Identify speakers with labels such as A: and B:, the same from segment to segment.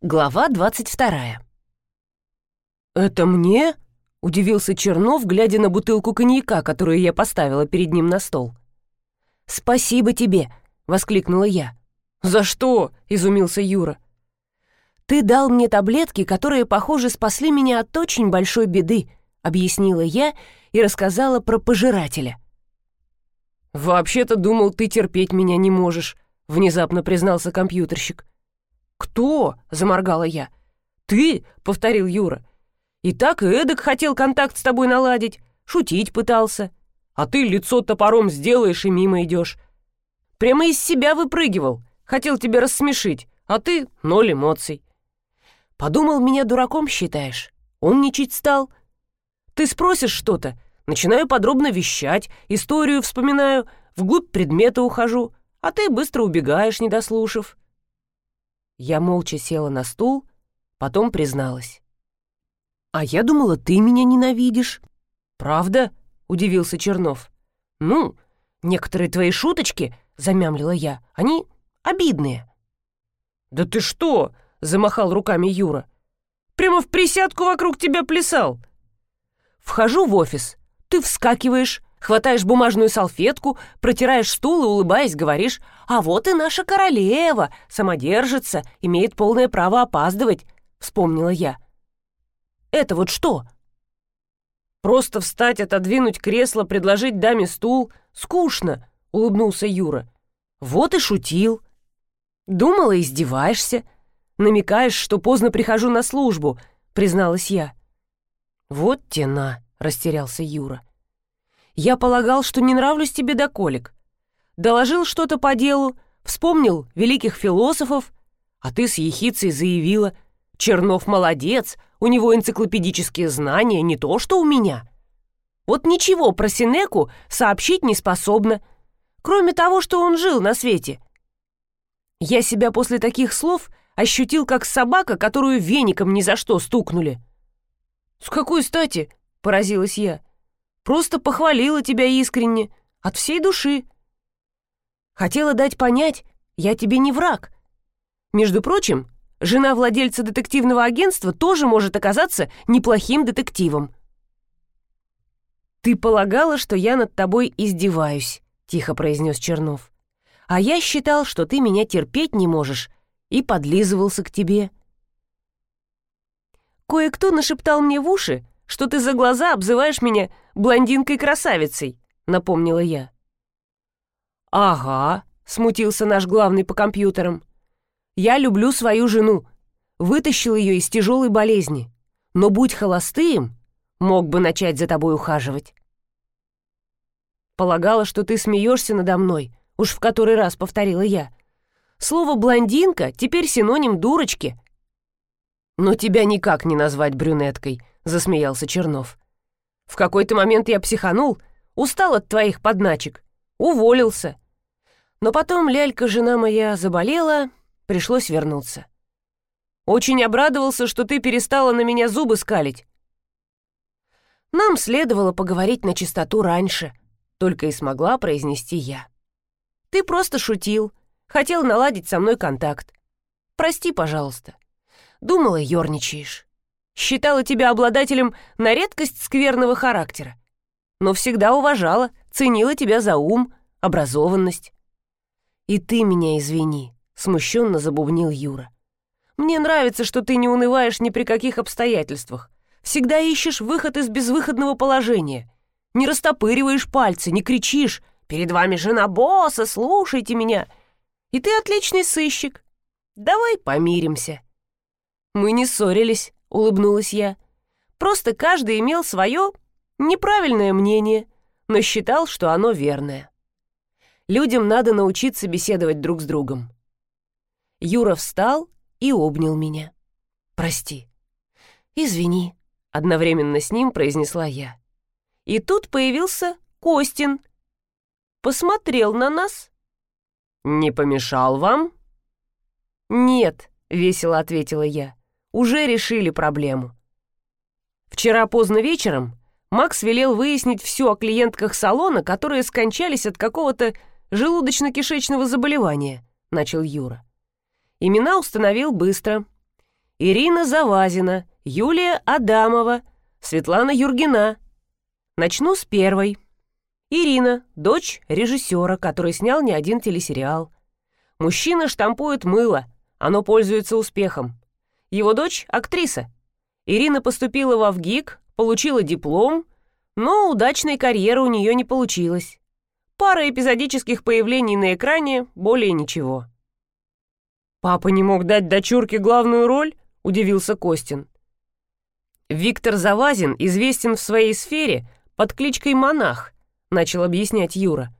A: Глава двадцать вторая.
B: «Это мне?» — удивился Чернов, глядя на бутылку коньяка, которую я поставила перед ним на стол.
A: «Спасибо тебе!» — воскликнула я.
B: «За что?» — изумился Юра.
A: «Ты дал мне таблетки, которые, похоже, спасли меня от очень большой беды», — объяснила я и рассказала про пожирателя.
B: «Вообще-то думал, ты терпеть меня не можешь», — внезапно признался компьютерщик.
A: «Кто?» — заморгала я.
B: «Ты?» — повторил Юра. «И так и эдак хотел контакт с тобой наладить, шутить пытался. А ты лицо топором сделаешь и мимо идешь. Прямо из себя выпрыгивал, хотел тебя рассмешить, а ты — ноль эмоций».
A: «Подумал, меня дураком считаешь? Умничать стал?»
B: «Ты спросишь что-то, начинаю подробно вещать, историю вспоминаю, вглубь предмета ухожу, а ты быстро убегаешь, не дослушав».
A: Я молча села на стул, потом призналась.
B: «А я думала, ты меня ненавидишь». «Правда?» — удивился Чернов. «Ну, некоторые твои шуточки, — замямлила я, — они обидные». «Да ты что?» — замахал руками Юра. «Прямо в присядку вокруг тебя плясал». Вхожу в офис, ты вскакиваешь, Хватаешь бумажную салфетку, протираешь стул и, улыбаясь, говоришь, «А вот и наша королева, самодержится, имеет полное право опаздывать», — вспомнила я. «Это вот что?» «Просто встать, отодвинуть кресло, предложить даме стул. Скучно», — улыбнулся Юра. «Вот и шутил. Думала, издеваешься. Намекаешь, что поздно прихожу на службу», — призналась я. «Вот тена», — растерялся Юра. Я полагал, что не нравлюсь тебе до колик. Доложил что-то по делу, вспомнил великих философов, а ты с ехицей заявила, Чернов молодец, у него энциклопедические знания, не то что у меня. Вот ничего про Синеку сообщить не способна, кроме того, что он жил на свете. Я себя после таких слов ощутил как собака, которую веником ни за что стукнули. «С какой стати?» — поразилась я. Просто похвалила тебя искренне, от всей души. Хотела дать понять, я тебе не враг. Между прочим, жена владельца детективного агентства тоже может оказаться неплохим детективом. «Ты полагала, что я над тобой издеваюсь», — тихо произнес Чернов. «А я считал, что ты меня терпеть не можешь, и подлизывался к тебе». Кое-кто нашептал мне в уши, что ты за глаза обзываешь меня блондинкой-красавицей», — напомнила я. «Ага», — смутился наш главный по компьютерам. «Я люблю свою жену, вытащил ее из тяжелой болезни, но будь холостым, мог бы начать за тобой ухаживать». Полагала, что ты смеешься надо мной, уж в который раз повторила я. Слово «блондинка» теперь синоним дурочки. Но тебя никак не назвать брюнеткой, засмеялся Чернов. В какой-то момент я психанул, устал от твоих подначек, уволился. Но потом лялька, жена моя, заболела, пришлось вернуться. Очень обрадовался, что ты перестала на меня зубы скалить. Нам следовало поговорить на чистоту раньше, только и смогла произнести я. Ты просто шутил, хотел наладить со мной контакт. Прости, пожалуйста. Думала, ерничаешь считала тебя обладателем на редкость скверного характера, но всегда уважала, ценила тебя за ум, образованность. «И ты меня извини», — смущенно забубнил Юра. «Мне нравится, что ты не унываешь ни при каких обстоятельствах, всегда ищешь выход из безвыходного положения, не растопыриваешь пальцы, не кричишь «Перед вами жена босса, слушайте меня!» И ты отличный сыщик. Давай помиримся. Мы не ссорились, — улыбнулась я. «Просто каждый имел свое неправильное мнение, но считал, что оно верное. Людям надо научиться беседовать друг с другом». Юра встал и обнял меня. «Прости». «Извини», — одновременно с ним произнесла я. И тут появился Костин. Посмотрел на нас. «Не помешал вам?» «Нет», — весело ответила я уже решили проблему. Вчера поздно вечером Макс велел выяснить все о клиентках салона, которые скончались от какого-то желудочно-кишечного заболевания, начал Юра. Имена установил быстро.
A: Ирина Завазина, Юлия Адамова, Светлана Юргина. Начну с первой. Ирина, дочь режиссера, который снял не один телесериал. Мужчина штампует мыло, оно пользуется успехом. Его дочь — актриса. Ирина поступила в ВГИК, получила диплом, но удачной карьеры у нее не получилось. Пара эпизодических появлений на экране, более ничего.
B: «Папа не мог дать дочурке главную роль?» — удивился Костин.
A: «Виктор Завазин известен в своей сфере под кличкой «Монах», — начал объяснять Юра.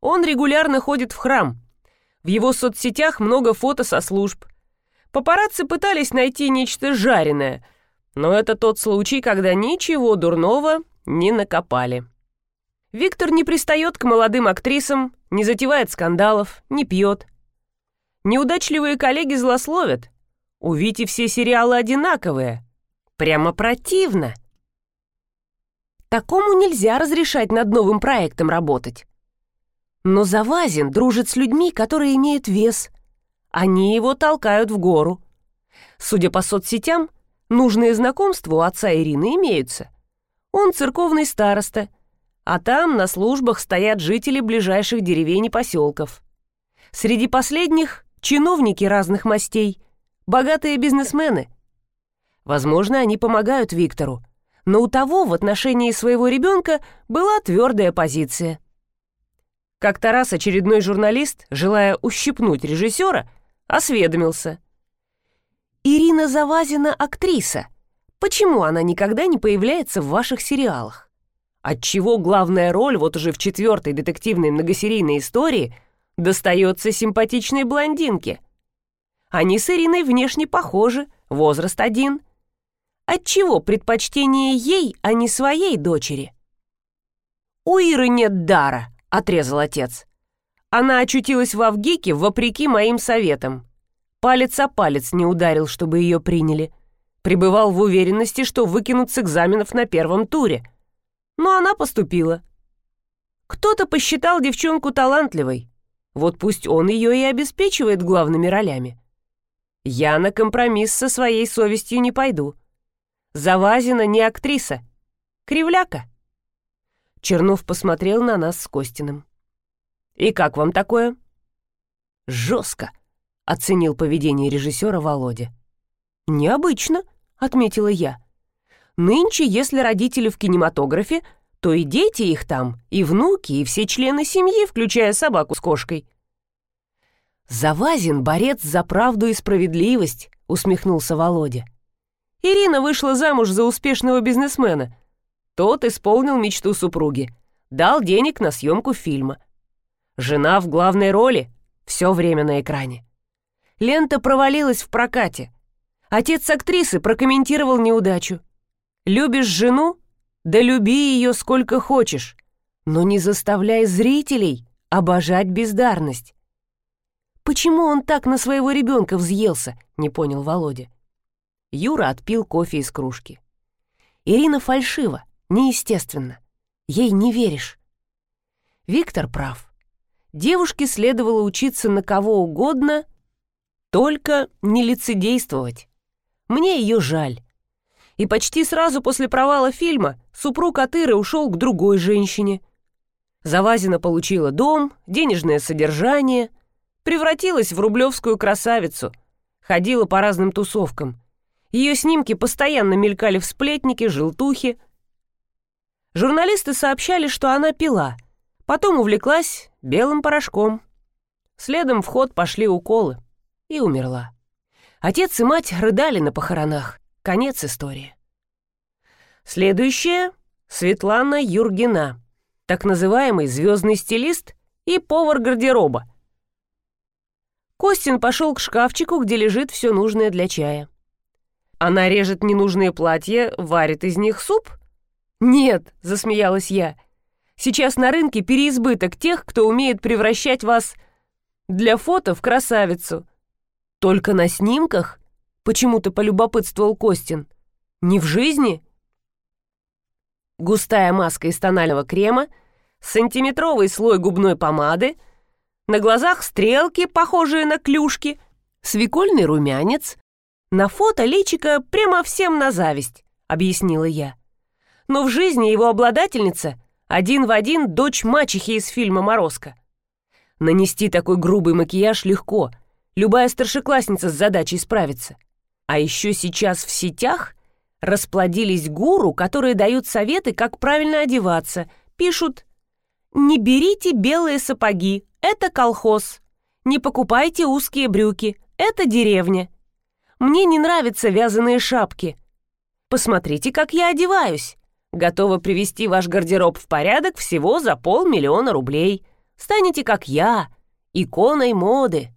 A: «Он регулярно ходит в храм. В его соцсетях много фото со служб. Папарацци пытались найти нечто жареное, но это тот случай, когда ничего дурного не накопали». Виктор не пристает к молодым актрисам, не затевает скандалов, не пьет. Неудачливые коллеги злословят. У Вити все сериалы одинаковые. Прямо противно. Такому нельзя разрешать над новым проектом работать. Но Завазин дружит с людьми, которые имеют вес. Они его толкают в гору. Судя по соцсетям, нужные знакомства у отца Ирины имеются. Он церковный староста — а там на службах стоят жители ближайших деревень и поселков. Среди последних – чиновники разных мастей, богатые бизнесмены. Возможно, они помогают Виктору, но у того в отношении своего ребенка была твердая позиция. Как-то раз очередной журналист, желая ущипнуть режиссера, осведомился. «Ирина Завазина – актриса. Почему она никогда не появляется в ваших сериалах?» отчего главная роль вот уже в четвертой детективной многосерийной истории достается симпатичной блондинке. Они с Ириной внешне похожи, возраст один. Отчего предпочтение ей, а не своей дочери? «У Иры нет дара», — отрезал отец. Она очутилась в Авгике вопреки моим советам. Палец о палец не ударил, чтобы ее приняли. Пребывал в уверенности, что выкинут с экзаменов на первом туре — но она поступила. Кто-то посчитал девчонку талантливой. Вот пусть он ее и обеспечивает главными ролями. Я на компромисс со своей совестью не пойду. Завазина не актриса. Кривляка. Чернов посмотрел на нас с Костиным. «И как вам такое?» «Жестко», — оценил поведение режиссера Володя. «Необычно», — отметила я. Нынче, если родители в кинематографе, то и дети их там, и внуки, и все члены семьи, включая собаку с кошкой. «Завазин — борец за правду и справедливость», — усмехнулся Володя. Ирина вышла замуж за успешного бизнесмена. Тот исполнил мечту супруги, дал денег на съемку фильма. Жена в главной роли, все время на экране. Лента провалилась в прокате. Отец актрисы прокомментировал неудачу. Любишь жену? Да люби ее сколько хочешь, но не заставляй зрителей обожать бездарность. Почему он так на своего ребенка взъелся, не понял Володя. Юра отпил кофе из кружки. Ирина фальшива, неестественно. Ей не веришь. Виктор прав. Девушке следовало учиться на кого угодно, только не лицедействовать. Мне ее жаль и почти сразу после провала фильма супруг Атыры ушел к другой женщине. Завазина получила дом, денежное содержание, превратилась в рублевскую красавицу, ходила по разным тусовкам. Ее снимки постоянно мелькали в сплетнике, желтухе. Журналисты сообщали, что она пила, потом увлеклась белым порошком. Следом в ход пошли уколы и умерла. Отец и мать рыдали на похоронах. Конец истории. Следующая — Светлана Юргина, так называемый звездный стилист и повар гардероба. Костин пошел к шкафчику, где лежит все нужное для чая. Она режет ненужные платья, варит из них суп? Нет, засмеялась я. Сейчас на рынке переизбыток тех, кто умеет превращать вас для фото в красавицу. Только на снимках? Почему-то полюбопытствовал Костин. Не в жизни? Густая маска из тонального крема, сантиметровый слой губной помады, на глазах стрелки, похожие на клюшки, свекольный румянец, На фото личика прямо всем на зависть, объяснила я. Но в жизни его обладательница один в один дочь мачехи из фильма «Морозко». Нанести такой грубый макияж легко, любая старшеклассница с задачей справится. А еще сейчас в сетях расплодились гуру, которые дают советы, как правильно одеваться, пишут «Не берите белые сапоги, это колхоз. Не покупайте узкие брюки, это деревня. Мне не нравятся вязаные шапки. Посмотрите, как я одеваюсь. Готова привести ваш гардероб в порядок всего за полмиллиона рублей. Станете, как я, иконой моды».